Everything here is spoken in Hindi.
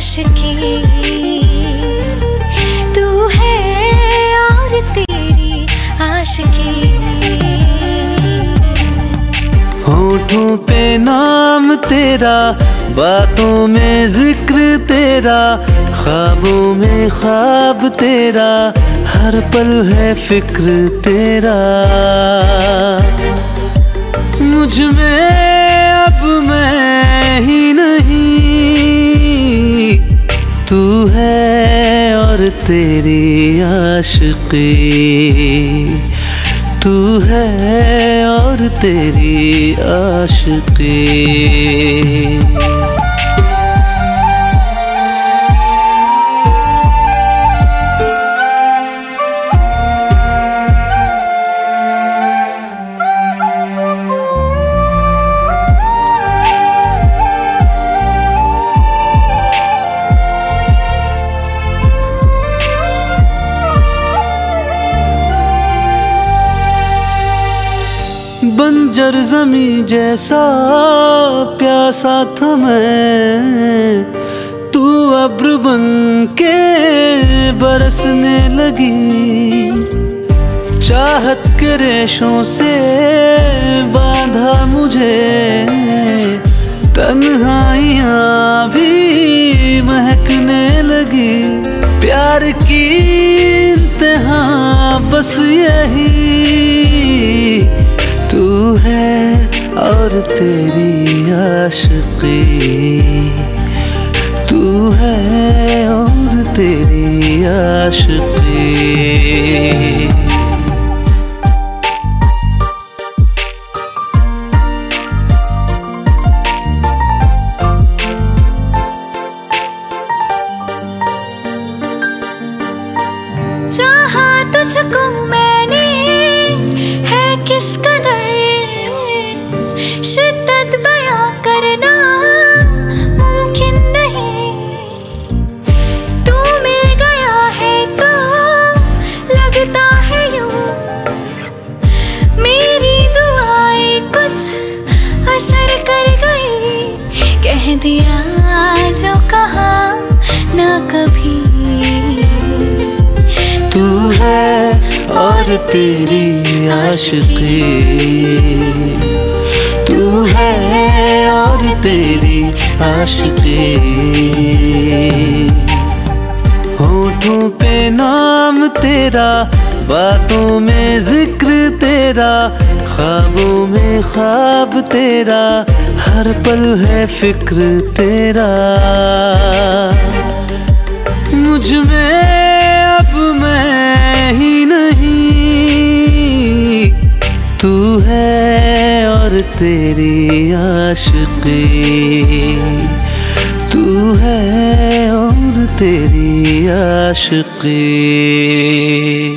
आशिकी तू है और तेरी आशिकी। होठों पे नाम तेरा, बातों में ज़िक्र तेरा, ख्वाबों में ख्वाब तेरा, हर पल है फ़िक्र तेरा। मुझमें, अब मैं है और तेरी आशिकी। तू है और तेरी आशिकी। बंजर जमी जैसा प्यासा था मैं तू अब्र बन के बरसने लगी। चाहत के रेशों से बांधा मुझे। तन्हाइयाँ भी महकने लगी। प्यार की इंतहा बस यही तेरी आशिकी। तू है और तेरी आशिकी। चाहा तुझको मैंने शिद्दत बयां करना मुमकिन नहीं। तू मिल गया है तो लगता है यूँ। मेरी दुआएँ कुछ असर कर गई। कह दिया जो कहा? ना कभी। तू है और तेरी आशिकी। है और तेरी आशिकी। होठों पे नाम तेरा, बातों में ज़िक्र तेरा, ख्वाबों में ख्वाब तेरा, हर पल है फ़िक्र तेरा। मुझमें अब मैं ही नहीं, तू है और तेरी आशिकी। तू है और तेरी आशिकी।